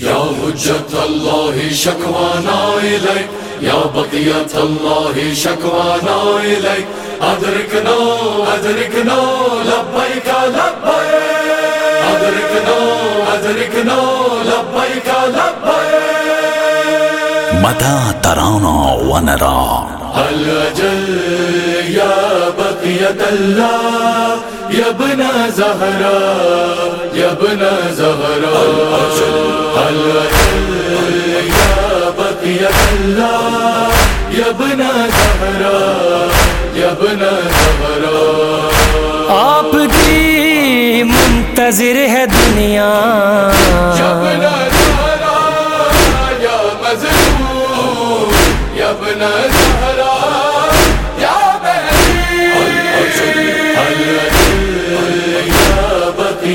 يا حجة الله شكوانا إليك يا بقية الله شكوانا إليك أدركنا أدركنا لبيك لبيك أدركنا أدركنا لبيك لبيك متى ترانا ونرى الأجل يا بقية الله يا بقية الله يا ابن زهراء يا ابن زهراء آپ کی منتظر ہے دنیا۔ ابن زهراء يا مظلوم يا ابن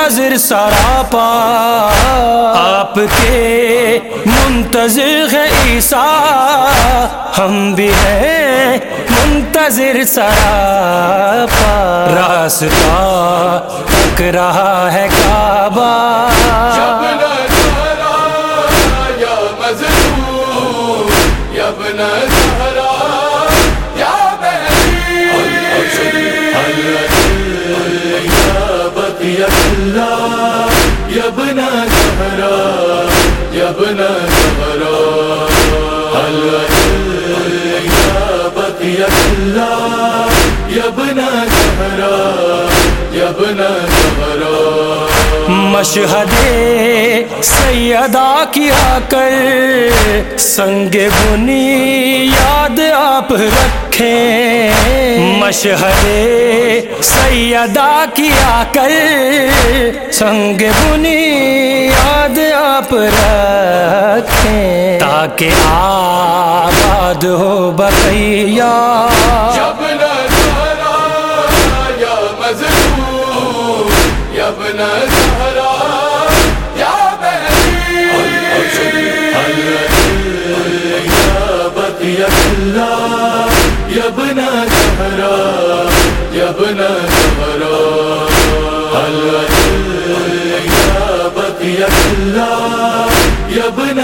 منتظر سراپا آپ کے منتظر ہے عیسیٰ۔ ہم بھی ہیں منتظر سراپا۔ راستہ تک رہا ہے کعبہ۔ يا يا بقية الله يا ابن زهراء يا ابن زهراء يا بقية الله يا ابن زهراء يا ابن زهراء مشہد سیدہ کیا کر سنگ بنی یاد آپ رکھیں مشہد سیدہ کیا کر سنگ بنی یاد آپ رکھیں تاکہ آباد ہو بقیہ يا ابن زهراء يا ابن زهراء يا بقية الله يا ابن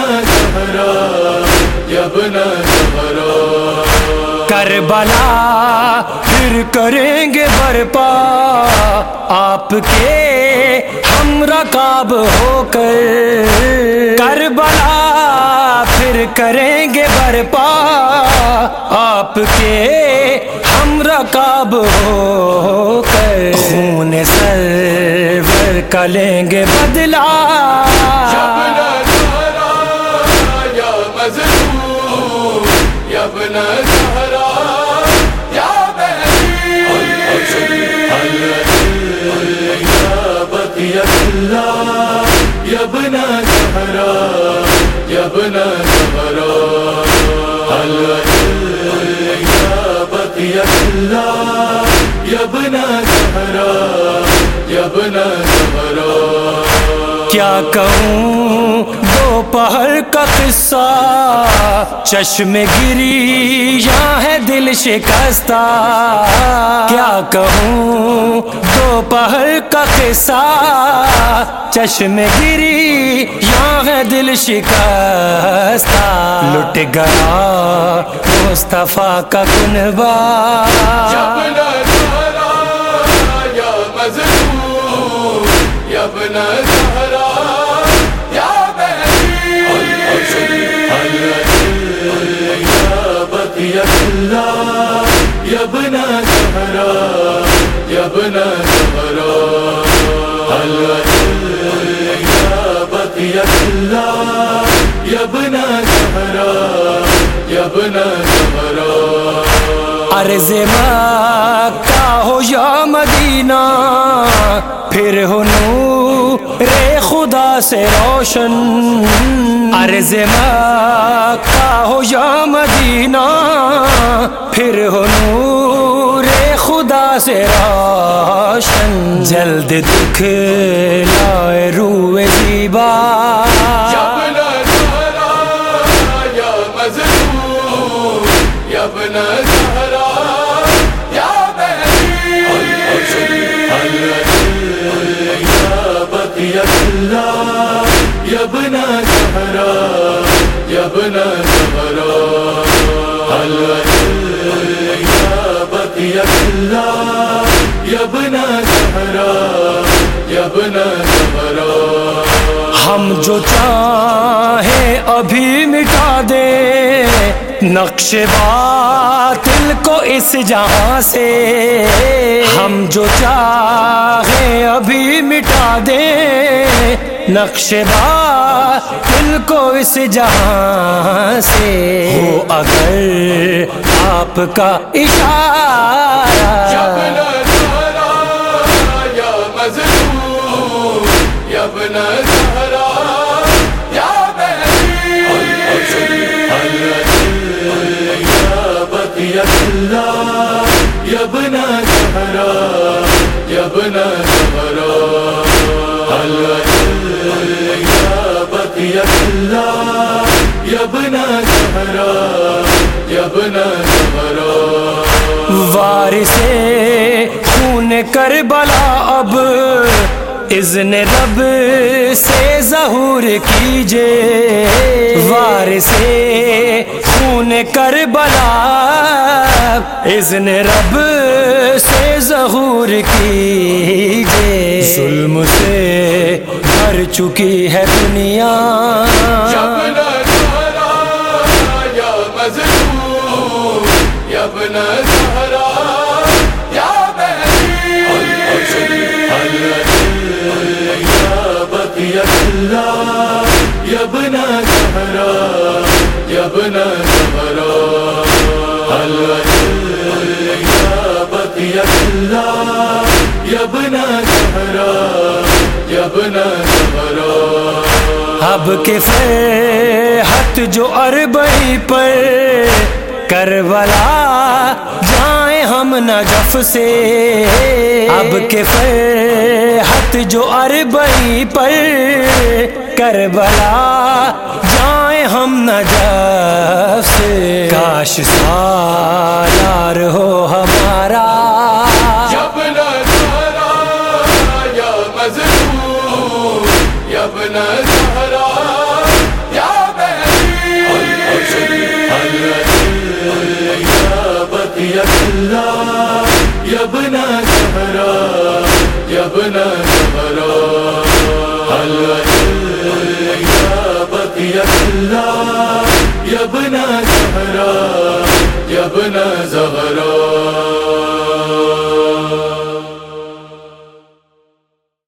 کربلا پھر کریں گے برپا۔ آپ کے ہم رکاب ہو کر۔ کربلا پھر کریں گے برپا آپ کے ہم رکاب ہو کر خون سر کا لیں گے بدلا يا ابن زهراء يا ابن زهراء کیا کہوں؟ دوپہر کا قصہ۔ چشم گری یہاں ہے دل شکستہ۔ کیا کہوں؟ دوپہر کا قصہ۔ چشم گری یہاں ہے دل شکستہ۔ لٹ گیا مصطفیٰ کا کنبا يا ابن زهراء يا بني يا بقية الله يا ابن زهراء يا ابن عرض مکہ ہو یا پھر ہو رے خدا سے روشن۔ عرض مکہ ہو یا مدینہ، پھر ہو خدا سے روشن۔ جلد دکھ لائے روئے زیبا۔ یا ابن زہرا یا بقیت اللہ یا ابن زہرا یا ابن زہرا ہم جو چاہیں ابھی مٹا دے، نقش باطل کو اس جہاں سے۔ ہم جو چاہیں ابھی مٹا دے نقش باطل کو اس جہاں سے۔ ہو اگر آپ کا اشارہ ابن ابن زہرا وارث خون کربلا اب اذن رب سے ظہور کیجے وارث خون کربلا اذن رب سے ظہور کیجے ظلم سے بھر چکی ہے دنیا۔ یا زہرا زہرا اب کے فرحت جو اربئی پر کربلا، جائیں ہم نجف سے۔ اب کے فرحت جو اربئی پر کربلا، جائیں ہم نجف سے۔ کاش سالار ہو ہمارا۔ اپنا سہرا یا بہری اللہ یبنا سہرا یبنا سہرا